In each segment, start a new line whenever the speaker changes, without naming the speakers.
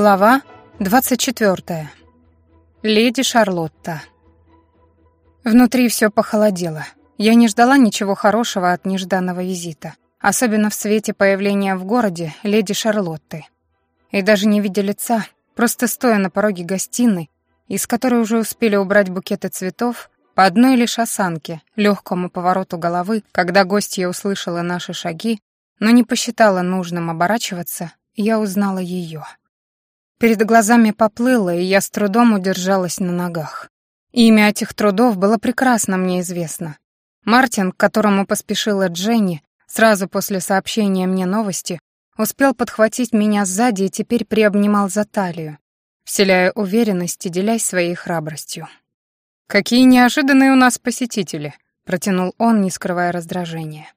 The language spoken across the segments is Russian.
Глава 24. Леди Шарлотта. Внутри все похолодело. Я не ждала ничего хорошего от нежданного визита, особенно в свете появления в городе леди Шарлотты. И даже не видя лица, просто стоя на пороге гостиной, из которой уже успели убрать букеты цветов, по одной лишь осанке, легкому повороту головы, когда гостья услышала наши шаги, но не посчитала нужным оборачиваться, я узнала ее. Перед глазами поплыло, и я с трудом удержалась на ногах. Имя этих трудов было прекрасно мне известно. Мартин, к которому поспешила Дженни, сразу после сообщения мне новости, успел подхватить меня сзади и теперь приобнимал за талию, вселяя уверенность и делясь своей храбростью. «Какие неожиданные у нас посетители», — протянул он, не скрывая раздражения.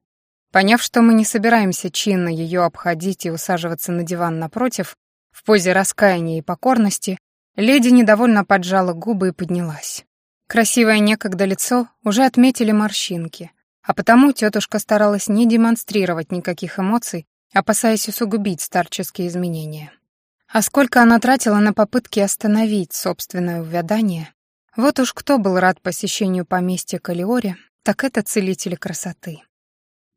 Поняв, что мы не собираемся чинно ее обходить и усаживаться на диван напротив, в позе раскаяния и покорности леди недовольно поджала губы и поднялась. Красивое некогда лицо уже отметили морщинки, а потому тетушка старалась не демонстрировать никаких эмоций, опасаясь усугубить старческие изменения. А сколько она тратила на попытки остановить собственное увядание, вот уж кто был рад посещению поместья Калиори, так это целители красоты.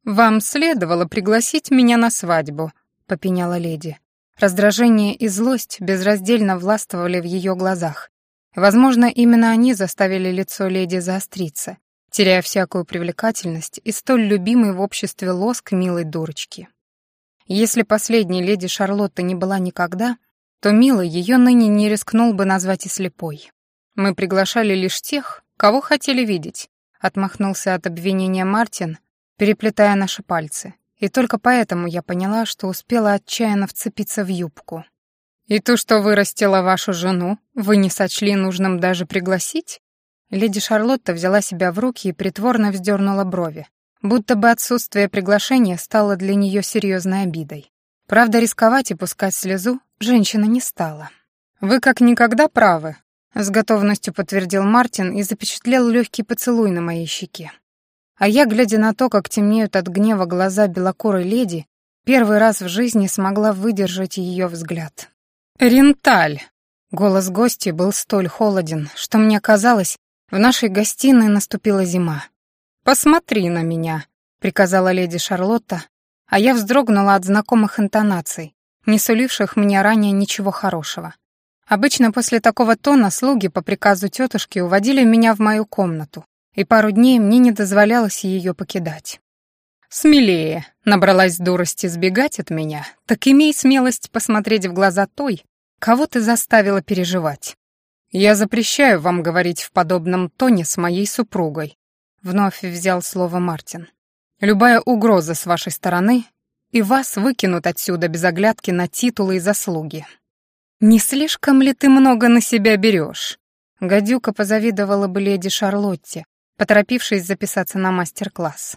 «Вам следовало пригласить меня на свадьбу», — попеняла леди. Раздражение и злость безраздельно властвовали в ее глазах. Возможно, именно они заставили лицо леди заостриться, теряя всякую привлекательность и столь любимый в обществе лоск милой дурочки. Если последней леди Шарлотта не была никогда, то милой ее ныне не рискнул бы назвать и слепой. Мы приглашали лишь тех, кого хотели видеть, отмахнулся от обвинения Мартин, переплетая наши пальцы и только поэтому я поняла, что успела отчаянно вцепиться в юбку. «И ту, что вырастила вашу жену, вы не сочли нужным даже пригласить?» Леди Шарлотта взяла себя в руки и притворно вздернула брови, будто бы отсутствие приглашения стало для нее серьезной обидой. Правда, рисковать и пускать слезу женщина не стала. «Вы как никогда правы», — с готовностью подтвердил Мартин и запечатлел легкий поцелуй на моей щеке. А я, глядя на то, как темнеют от гнева глаза белокурой леди, первый раз в жизни смогла выдержать ее взгляд. «Ренталь!» Голос гостя был столь холоден, что мне казалось, в нашей гостиной наступила зима. «Посмотри на меня», — приказала леди Шарлотта, а я вздрогнула от знакомых интонаций, не суливших мне ранее ничего хорошего. Обычно после такого тона слуги по приказу тетушки уводили меня в мою комнату, и пару дней мне не дозволялось ее покидать. «Смелее!» — набралась дурости сбегать от меня, так имей смелость посмотреть в глаза той, кого ты заставила переживать. Я запрещаю вам говорить в подобном тоне с моей супругой», — вновь взял слово Мартин. «Любая угроза с вашей стороны, и вас выкинут отсюда без оглядки на титулы и заслуги». «Не слишком ли ты много на себя берешь?» Гадюка позавидовала бы леди Шарлотте, поторопившись записаться на мастер-класс.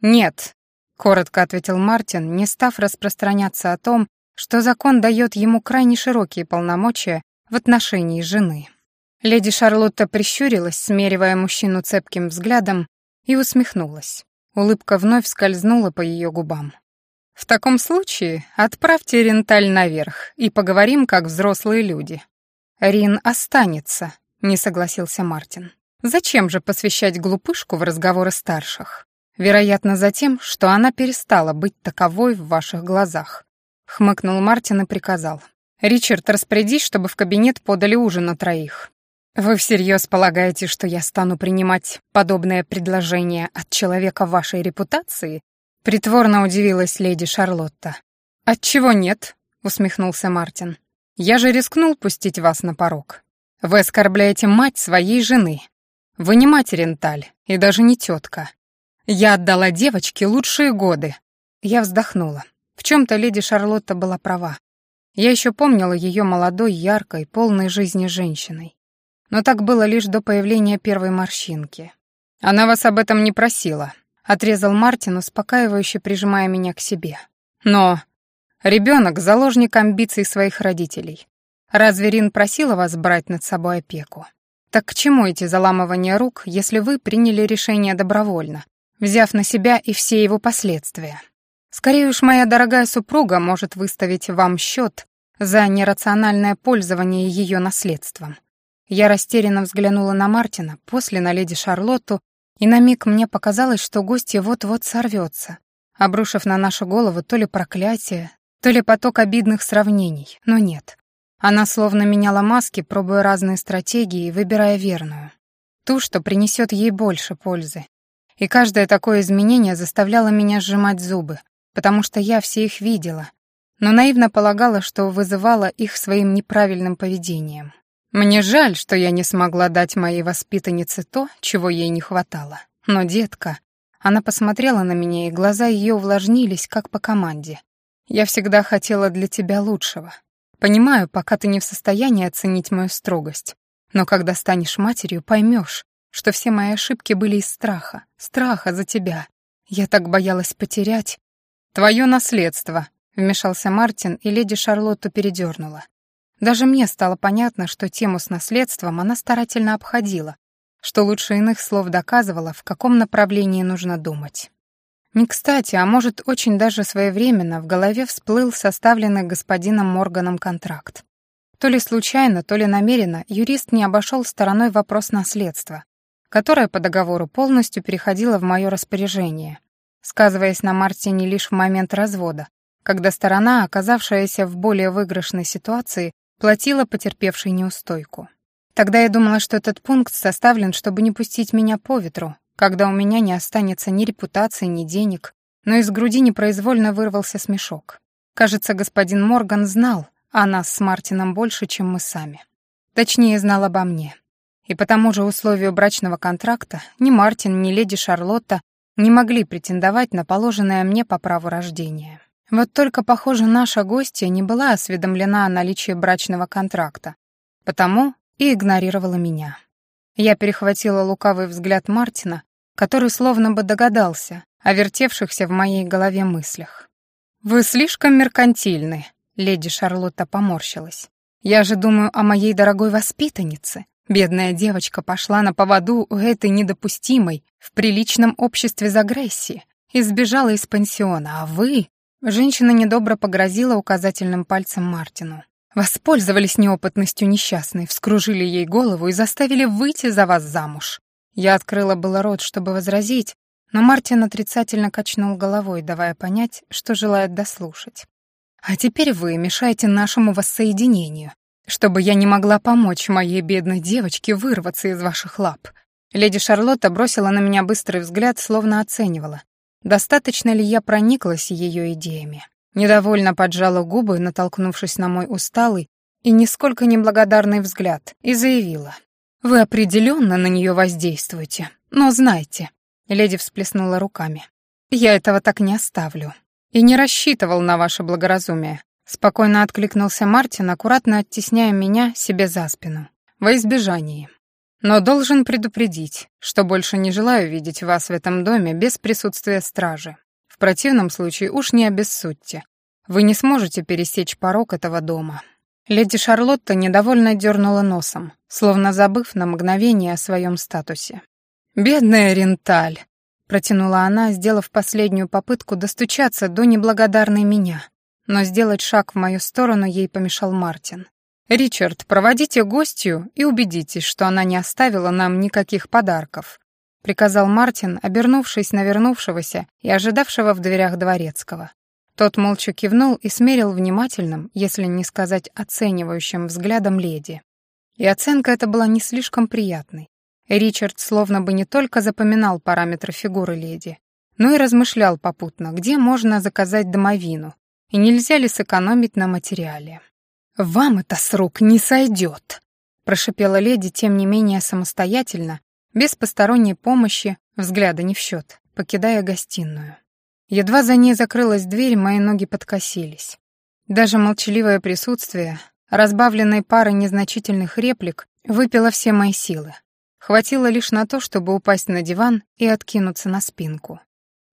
«Нет», — коротко ответил Мартин, не став распространяться о том, что закон дает ему крайне широкие полномочия в отношении жены. Леди Шарлотта прищурилась, смеривая мужчину цепким взглядом, и усмехнулась. Улыбка вновь скользнула по ее губам. «В таком случае отправьте Ренталь наверх и поговорим, как взрослые люди». «Рин останется», — не согласился Мартин. Зачем же посвящать глупышку в разговоры старших? Вероятно, за тем, что она перестала быть таковой в ваших глазах. Хмыкнул Мартин и приказал. «Ричард, распорядись, чтобы в кабинет подали ужин на троих. Вы всерьез полагаете, что я стану принимать подобное предложение от человека вашей репутации?» Притворно удивилась леди Шарлотта. «Отчего нет?» — усмехнулся Мартин. «Я же рискнул пустить вас на порог. Вы оскорбляете мать своей жены, вы не мать Ренталь, и даже не тетка. Я отдала девочке лучшие годы. Я вздохнула. В чем-то леди Шарлотта была права. Я еще помнила ее молодой, яркой, полной жизни женщиной. Но так было лишь до появления первой морщинки. Она вас об этом не просила, отрезал Мартин, успокаивающе прижимая меня к себе. Но ребенок — заложник амбиций своих родителей. Разве Рин просила вас брать над собой опеку? Так к чему эти заламывания рук, если вы приняли решение добровольно, взяв на себя и все его последствия? Скорее уж моя дорогая супруга может выставить вам счет за нерациональное пользование ее наследством. Я растерянно взглянула на Мартина, после на леди Шарлотту, и на миг мне показалось, что гостья вот-вот сорвется, обрушив на нашу голову то ли проклятие, то ли поток обидных сравнений, но нет. Она словно меняла маски, пробуя разные стратегии, выбирая верную. Ту, что принесет ей больше пользы. И каждое такое изменение заставляло меня сжимать зубы, потому что я все их видела, но наивно полагала, что вызывала их своим неправильным поведением. Мне жаль, что я не смогла дать моей воспитаннице то, чего ей не хватало. Но, детка, она посмотрела на меня, и глаза ее увлажнились, как по команде. Я всегда хотела для тебя лучшего. Понимаю, пока ты не в состоянии оценить мою строгость. Но когда станешь матерью, поймешь, что все мои ошибки были из страха. Страха за тебя. Я так боялась потерять. Твое наследство, вмешался Мартин, и леди Шарлотту передернула. Даже мне стало понятно, что тему с наследством она старательно обходила, что лучше иных слов доказывала, в каком направлении нужно думать. Не кстати, а может, очень даже своевременно в голове всплыл составленный господином Морганом контракт. То ли случайно, то ли намеренно юрист не обошел стороной вопрос наследства, которое по договору полностью переходило в мое распоряжение, сказываясь на Мартине лишь в момент развода, когда сторона, оказавшаяся в более выигрышной ситуации, платила потерпевшей неустойку. Тогда я думала, что этот пункт составлен, чтобы не пустить меня по ветру, когда у меня не останется ни репутации, ни денег, но из груди непроизвольно вырвался смешок. Кажется, господин Морган знал о нас с Мартином больше, чем мы сами. Точнее, знал обо мне. И по тому же условию брачного контракта ни Мартин, ни леди Шарлотта не могли претендовать на положенное мне по праву рождения. Вот только, похоже, наша гостья не была осведомлена о наличии брачного контракта, потому и игнорировала меня. Я перехватила лукавый взгляд Мартина, который словно бы догадался о вертевшихся в моей голове мыслях. «Вы слишком меркантильны», — леди Шарлотта поморщилась. «Я же думаю о моей дорогой воспитаннице. Бедная девочка пошла на поводу у этой недопустимой в приличном обществе загрессии и сбежала из пансиона, а вы...» Женщина недобро погрозила указательным пальцем Мартину. «Воспользовались неопытностью несчастной, вскружили ей голову и заставили выйти за вас замуж». Я открыла было рот, чтобы возразить, но Мартин отрицательно качнул головой, давая понять, что желает дослушать. «А теперь вы мешаете нашему воссоединению, чтобы я не могла помочь моей бедной девочке вырваться из ваших лап». Леди Шарлотта бросила на меня быстрый взгляд, словно оценивала, Достаточно ли я прониклась ее идеями? Недовольно поджала губы, натолкнувшись на мой усталый и нисколько неблагодарный взгляд, и заявила. «Вы определенно на нее воздействуете, но знайте...» Леди всплеснула руками. «Я этого так не оставлю. И не рассчитывал на ваше благоразумие». Спокойно откликнулся Мартин, аккуратно оттесняя меня себе за спину. «Во избежании. Но должен предупредить, что больше не желаю видеть вас в этом доме без присутствия стражи. В противном случае уж не обессудьте. Вы не сможете пересечь порог этого дома». Леди Шарлотта недовольно дернула носом, словно забыв на мгновение о своем статусе. «Бедная Ренталь!» — протянула она, сделав последнюю попытку достучаться до неблагодарной меня. Но сделать шаг в мою сторону ей помешал Мартин. «Ричард, проводите гостью и убедитесь, что она не оставила нам никаких подарков», — приказал Мартин, обернувшись на вернувшегося и ожидавшего в дверях дворецкого. Тот молча кивнул и смерил внимательным, если не сказать оценивающим взглядом леди. И оценка эта была не слишком приятной. Ричард словно бы не только запоминал параметры фигуры леди, но и размышлял попутно, где можно заказать домовину, и нельзя ли сэкономить на материале. «Вам это с рук не сойдет», — прошипела леди, тем не менее самостоятельно, без посторонней помощи, взгляда не в счет, покидая гостиную. Едва за ней закрылась дверь, мои ноги подкосились. Даже молчаливое присутствие, разбавленное парой незначительных реплик, выпило все мои силы. Хватило лишь на то, чтобы упасть на диван и откинуться на спинку.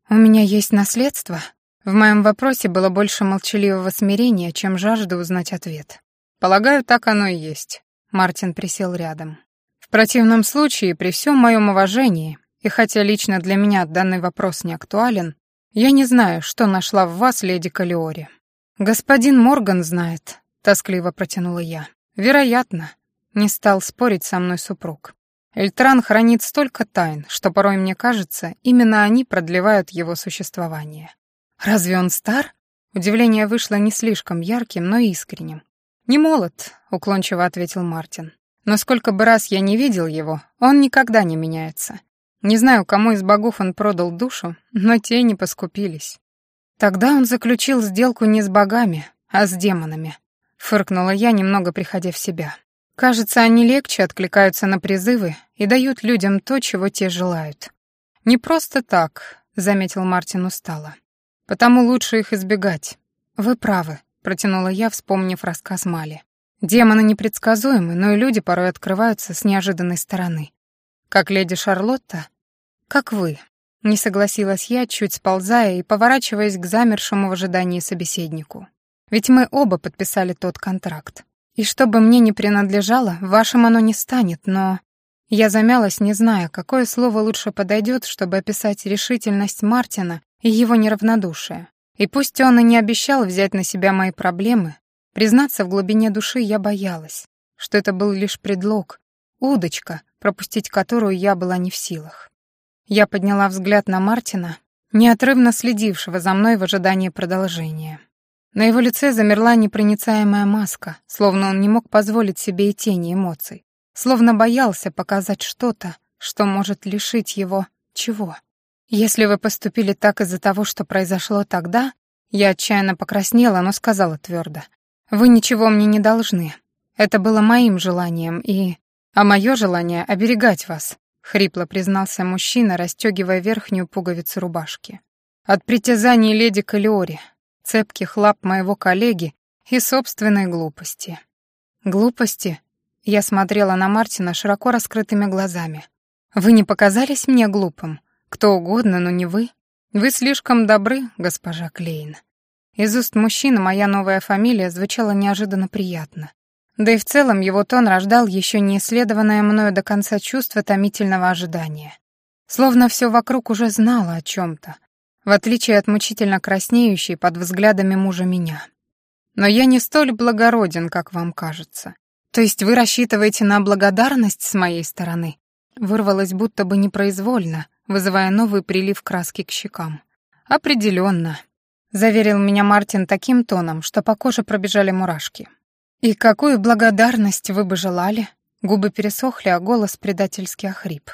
«У меня есть наследство?» В моем вопросе было больше молчаливого смирения, чем жажда узнать ответ. «Полагаю, так оно и есть», — Мартин присел рядом. «В противном случае, при всем моем уважении, и хотя лично для меня данный вопрос не актуален, я не знаю, что нашла в вас леди Калиори. Господин Морган знает, тоскливо протянула я. Вероятно, не стал спорить со мной супруг. Эльтран хранит столько тайн, что порой мне кажется, именно они продлевают его существование. Разве он стар? Удивление вышло не слишком ярким, но искренним. «Не молод», — уклончиво ответил Мартин. «Но сколько бы раз я не видел его, он никогда не меняется. Не знаю, кому из богов он продал душу, но те не поскупились. Тогда он заключил сделку не с богами, а с демонами. Фыркнула я, немного приходя в себя. Кажется, они легче откликаются на призывы и дают людям то, чего те желают. Не просто так, заметил Мартин устало. Потому лучше их избегать. Вы правы, протянула я, вспомнив рассказ Мали. Демоны непредсказуемы, но и люди порой открываются с неожиданной стороны. Как леди Шарлотта, как вы. Не согласилась я, чуть сползая и поворачиваясь к замершему в ожидании собеседнику. Ведь мы оба подписали тот контракт. И что бы мне ни принадлежало, вашим оно не станет, но... Я замялась, не зная, какое слово лучше подойдет, чтобы описать решительность Мартина и его неравнодушие. И пусть он и не обещал взять на себя мои проблемы, признаться в глубине души я боялась, что это был лишь предлог, удочка, пропустить которую я была не в силах. Я подняла взгляд на Мартина, неотрывно следившего за мной в ожидании продолжения. На его лице замерла непроницаемая маска, словно он не мог позволить себе и тени эмоций, словно боялся показать что-то, что может лишить его чего. «Если вы поступили так из-за того, что произошло тогда...» Я отчаянно покраснела, но сказала твердо. «Вы ничего мне не должны. Это было моим желанием, и... А мое желание — оберегать вас», — хрипло признался мужчина, расстегивая верхнюю пуговицу рубашки. «От притязаний леди Калиори, цепких лап моего коллеги и собственной глупости. Глупости? Я смотрела на Мартина широко раскрытыми глазами. Вы не показались мне глупым? Кто угодно, но не вы. Вы слишком добры, госпожа Клейн. Из уст мужчины моя новая фамилия звучала неожиданно приятно. Да и в целом его тон рождал еще не исследованное мною до конца чувство томительного ожидания. Словно все вокруг уже знало о чем-то, в отличие от мучительно краснеющей под взглядами мужа меня. Но я не столь благороден, как вам кажется. То есть вы рассчитываете на благодарность с моей стороны? Вырвалось будто бы непроизвольно, вызывая новый прилив краски к щекам. Определенно, заверил меня Мартин таким тоном, что по коже пробежали мурашки. И какую благодарность вы бы желали? Губы пересохли, а голос предательски охрип.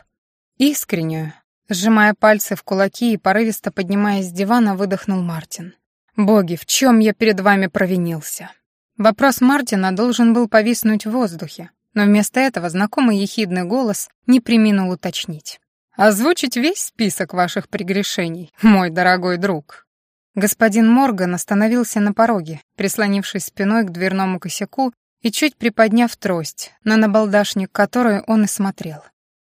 Искреннюю, Сжимая пальцы в кулаки и порывисто поднимаясь с дивана, выдохнул Мартин. «Боги, в чем я перед вами провинился?» Вопрос Мартина должен был повиснуть в воздухе, но вместо этого знакомый ехидный голос не приминул уточнить. «Озвучить весь список ваших прегрешений, мой дорогой друг». Господин Морган остановился на пороге, прислонившись спиной к дверному косяку и чуть приподняв трость, на набалдашник которой он и смотрел.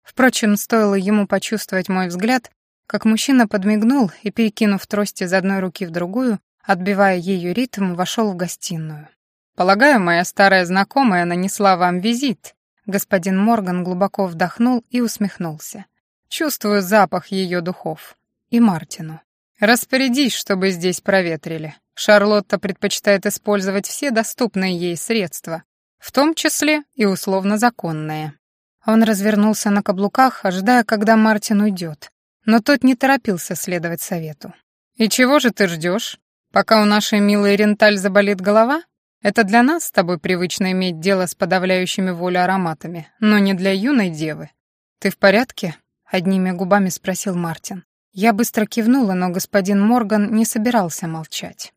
Впрочем, стоило ему почувствовать мой взгляд, как мужчина подмигнул и, перекинув трость из одной руки в другую, отбивая ее ритм, вошел в гостиную. «Полагаю, моя старая знакомая нанесла вам визит». Господин Морган глубоко вдохнул и усмехнулся. «Чувствую запах ее духов. И Мартину. Распорядись, чтобы здесь проветрили. Шарлотта предпочитает использовать все доступные ей средства, в том числе и условно законные». Он развернулся на каблуках, ожидая, когда Мартин уйдет. Но тот не торопился следовать совету. «И чего же ты ждешь? Пока у нашей милой Ренталь заболит голова? Это для нас с тобой привычно иметь дело с подавляющими волю ароматами, но не для юной девы. Ты в порядке?» — одними губами спросил Мартин. Я быстро кивнула, но господин Морган не собирался молчать.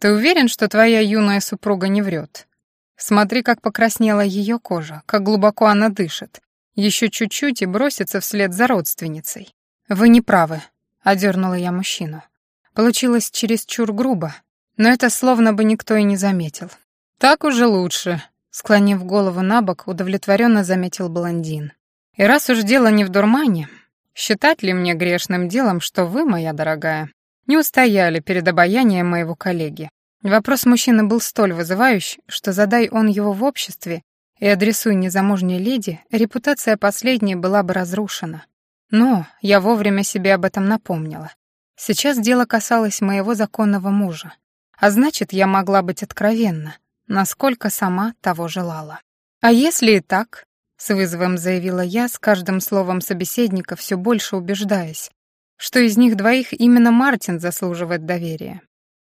«Ты уверен, что твоя юная супруга не врет? Смотри, как покраснела ее кожа, как глубоко она дышит. Еще чуть-чуть и бросится вслед за родственницей. «Вы не правы», — одернула я мужчину. Получилось чересчур грубо, но это словно бы никто и не заметил. «Так уже лучше», — склонив голову на бок, удовлетворенно заметил блондин. «И раз уж дело не в дурмане, считать ли мне грешным делом, что вы, моя дорогая, не устояли перед обаянием моего коллеги?» Вопрос мужчины был столь вызывающий, что задай он его в обществе, и адресуя незамужней леди, репутация последней была бы разрушена. Но я вовремя себе об этом напомнила. Сейчас дело касалось моего законного мужа. А значит, я могла быть откровенна, насколько сама того желала. «А если и так?» — с вызовом заявила я, с каждым словом собеседника все больше убеждаясь, что из них двоих именно Мартин заслуживает доверия.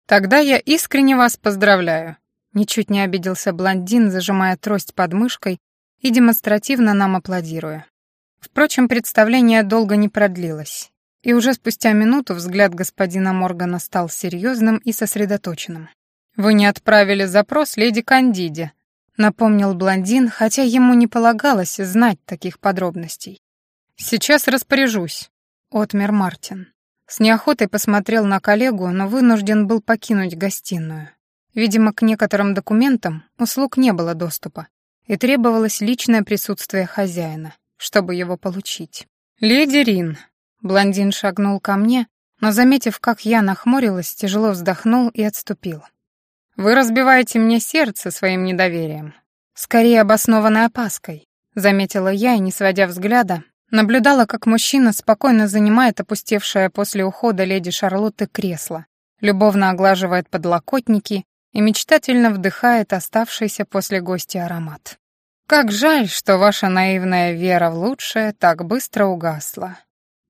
«Тогда я искренне вас поздравляю», — ничуть не обиделся блондин, зажимая трость под мышкой и демонстративно нам аплодируя. Впрочем, представление долго не продлилось, и уже спустя минуту взгляд господина Моргана стал серьезным и сосредоточенным. «Вы не отправили запрос леди Кандиде», — напомнил блондин, хотя ему не полагалось знать таких подробностей. «Сейчас распоряжусь», — отмер Мартин. С неохотой посмотрел на коллегу, но вынужден был покинуть гостиную. Видимо, к некоторым документам услуг не было доступа, и требовалось личное присутствие хозяина, чтобы его получить. «Леди Рин», — блондин шагнул ко мне, но, заметив, как я нахмурилась, тяжело вздохнул и отступил. «Вы разбиваете мне сердце своим недоверием. Скорее обоснованной опаской», — заметила я и, не сводя взгляда, Наблюдала, как мужчина спокойно занимает опустевшее после ухода леди Шарлотты кресло, любовно оглаживает подлокотники и мечтательно вдыхает оставшийся после гостя аромат. «Как жаль, что ваша наивная вера в лучшее так быстро угасла».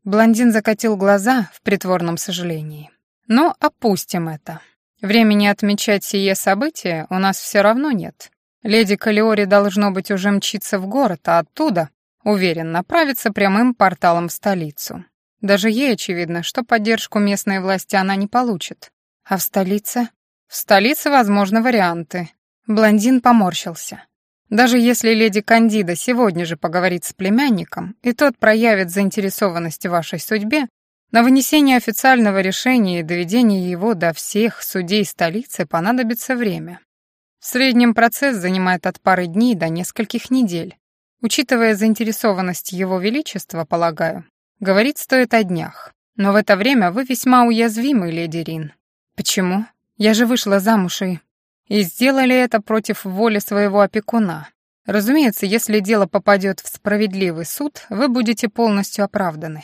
Блондин закатил глаза в притворном сожалении. «Но опустим это. Времени отмечать сие событие у нас все равно нет. Леди Калиори должно быть уже мчиться в город, а оттуда Уверен, направится прямым порталом в столицу. Даже ей очевидно, что поддержку местной власти она не получит. А в столице? В столице возможны варианты. Блондин поморщился. Даже если леди Кандида сегодня же поговорит с племянником, и тот проявит заинтересованность в вашей судьбе, на вынесение официального решения и доведение его до всех судей столицы понадобится время. В среднем процесс занимает от пары дней до нескольких недель. Учитывая заинтересованность Его Величества, полагаю, говорить стоит о днях. Но в это время вы весьма уязвимы, леди Рин. Почему? Я же вышла замуж и... И сделали это против воли своего опекуна. Разумеется, если дело попадет в справедливый суд, вы будете полностью оправданы.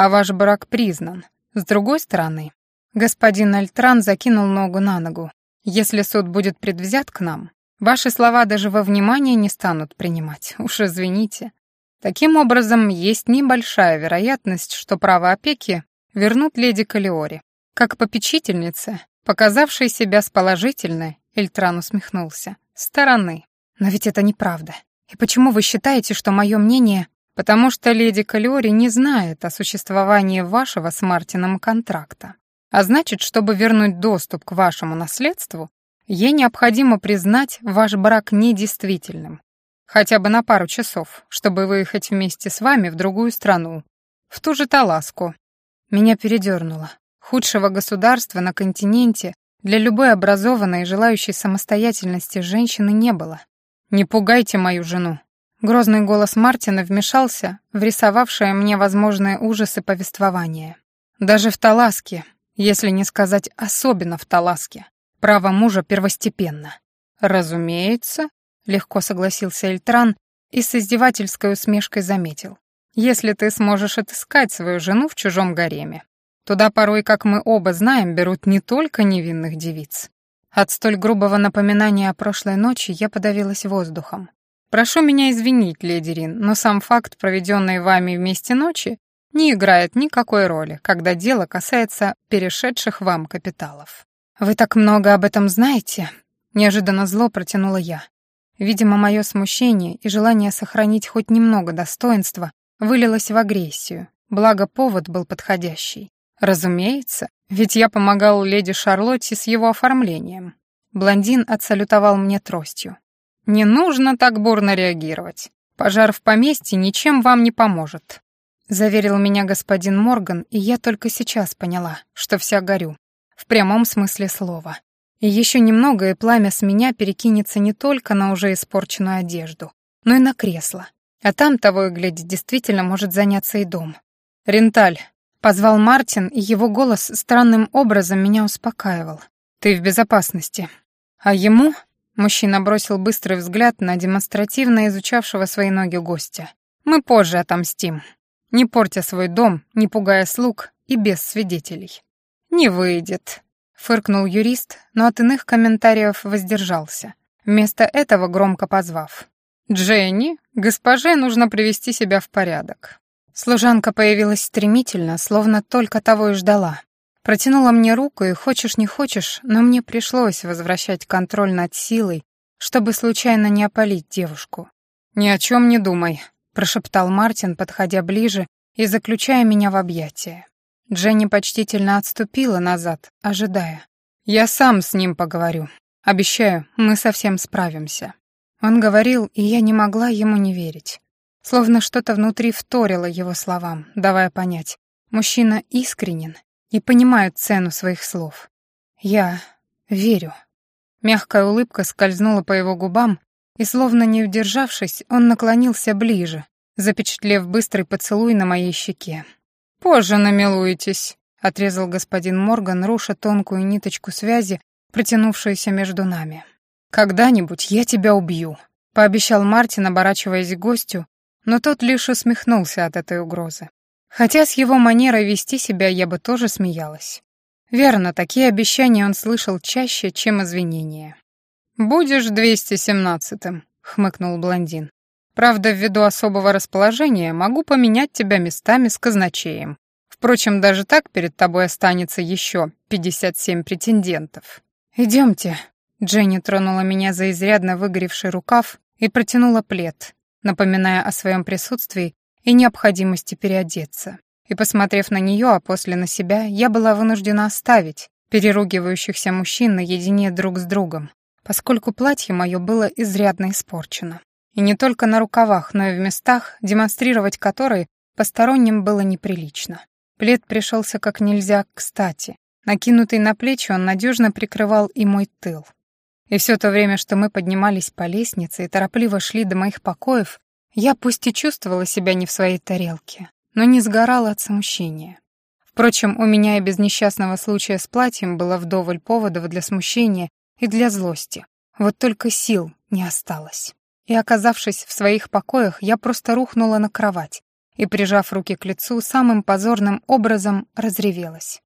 А ваш брак признан. С другой стороны, господин Альтран закинул ногу на ногу. Если суд будет предвзят к нам, Ваши слова даже во внимание не станут принимать, уж извините. Таким образом, есть небольшая вероятность, что право опеки вернут леди Калиори. Как попечительница, показавшей себя с положительной, Эльтран усмехнулся, стороны. Но ведь это неправда. И почему вы считаете, что мое мнение... Потому что леди Калиори не знает о существовании вашего с Мартином контракта. А значит, чтобы вернуть доступ к вашему наследству, Ей необходимо признать ваш брак недействительным. Хотя бы на пару часов, чтобы выехать вместе с вами в другую страну. В ту же Таласку. Меня передернуло. Худшего государства на континенте для любой образованной и желающей самостоятельности женщины не было. «Не пугайте мою жену». Грозный голос Мартина вмешался в рисовавшее мне возможные ужасы повествования. Даже в Таласке, если не сказать особенно в Таласке, Право мужа первостепенно. Разумеется, легко согласился Эльтран и с издевательской усмешкой заметил. Если ты сможешь отыскать свою жену в чужом гареме. Туда порой, как мы оба знаем, берут не только невинных девиц. От столь грубого напоминания о прошлой ночи я подавилась воздухом. Прошу меня извинить, леди Рин, но сам факт проведенной вами вместе ночи не играет никакой роли, когда дело касается перешедших вам капиталов. «Вы так много об этом знаете?» — неожиданно зло протянула я. Видимо, мое смущение и желание сохранить хоть немного достоинства вылилось в агрессию, благо повод был подходящий. Разумеется, ведь я помогал леди Шарлотте с его оформлением. Блондин отсалютовал мне тростью. «Не нужно так бурно реагировать. Пожар в поместье ничем вам не поможет», — заверил меня господин Морган, и я только сейчас поняла, что вся горю в прямом смысле слова. И еще немного, и пламя с меня перекинется не только на уже испорченную одежду, но и на кресло. А там, того и глядя, действительно может заняться и дом. «Ренталь», — позвал Мартин, и его голос странным образом меня успокаивал. «Ты в безопасности». А ему, мужчина бросил быстрый взгляд на демонстративно изучавшего свои ноги гостя. «Мы позже отомстим, не портя свой дом, не пугая слуг и без свидетелей». «Не выйдет», — фыркнул юрист, но от иных комментариев воздержался. вместо этого громко позвав. «Дженни, госпоже нужно привести себя в порядок». Служанка появилась стремительно, словно только того и ждала. Протянула мне руку, и хочешь не хочешь, но мне пришлось возвращать контроль над силой, чтобы случайно не опалить девушку. «Ни о чем не думай», — прошептал Мартин, подходя ближе и заключая меня в объятия. Дженни почтительно отступила назад, ожидая. «Я сам с ним поговорю. Обещаю, мы совсем справимся». Он говорил, и я не могла ему не верить. Словно что-то внутри вторило его словам, давая понять. Мужчина искренен и понимает цену своих слов. Я верю. Мягкая улыбка скользнула по его губам, и, словно не удержавшись, он наклонился ближе, запечатлев быстрый поцелуй на моей щеке. «Позже намилуетесь», — отрезал господин Морган, руша тонкую ниточку связи, протянувшуюся между нами. «Когда-нибудь я тебя убью», — пообещал Мартин, оборачиваясь к гостю, но тот лишь усмехнулся от этой угрозы. Хотя с его манерой вести себя я бы тоже смеялась. Верно, такие обещания он слышал чаще, чем извинения. «Будешь двести семнадцатым», — хмыкнул блондин. «Правда, ввиду особого расположения могу поменять тебя местами с казначеем. Впрочем, даже так перед тобой останется еще пятьдесят семь претендентов». «Идемте», Дженни тронула меня за изрядно выгоревший рукав и протянула плед, напоминая о своем присутствии и необходимости переодеться. И, посмотрев на нее, а после на себя, я была вынуждена оставить переругивающихся мужчин наедине друг с другом, поскольку платье мое было изрядно испорчено. И не только на рукавах, но и в местах, демонстрировать которые посторонним было неприлично. Плед пришелся как нельзя кстати. Накинутый на плечи он надежно прикрывал и мой тыл. И все то время, что мы поднимались по лестнице и торопливо шли до моих покоев, я пусть и чувствовала себя не в своей тарелке, но не сгорала от смущения. Впрочем, у меня и без несчастного случая с платьем было вдоволь поводов для смущения и для злости. Вот только сил не осталось. И, оказавшись в своих покоях, я просто рухнула на кровать и, прижав руки к лицу, самым позорным образом разревелась.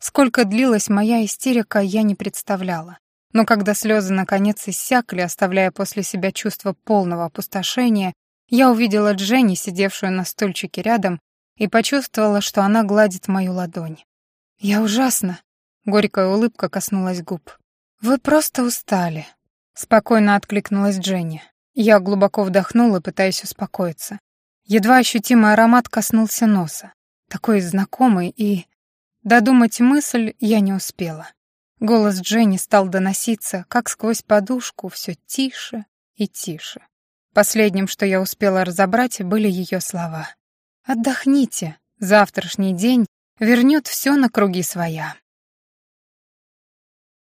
Сколько длилась моя истерика, я не представляла. Но когда слезы наконец иссякли, оставляя после себя чувство полного опустошения, я увидела Дженни, сидевшую на стульчике рядом, и почувствовала, что она гладит мою ладонь. «Я ужасно!» — горькая улыбка коснулась губ. «Вы просто устали», — спокойно откликнулась Дженни. Я глубоко вдохнула, пытаясь успокоиться. Едва ощутимый аромат коснулся носа. Такой знакомый и... Додумать мысль я не успела. Голос Дженни стал доноситься, как сквозь подушку, все тише и тише. Последним, что я успела разобрать, были ее слова. «Отдохните, завтрашний день вернет все на круги своя».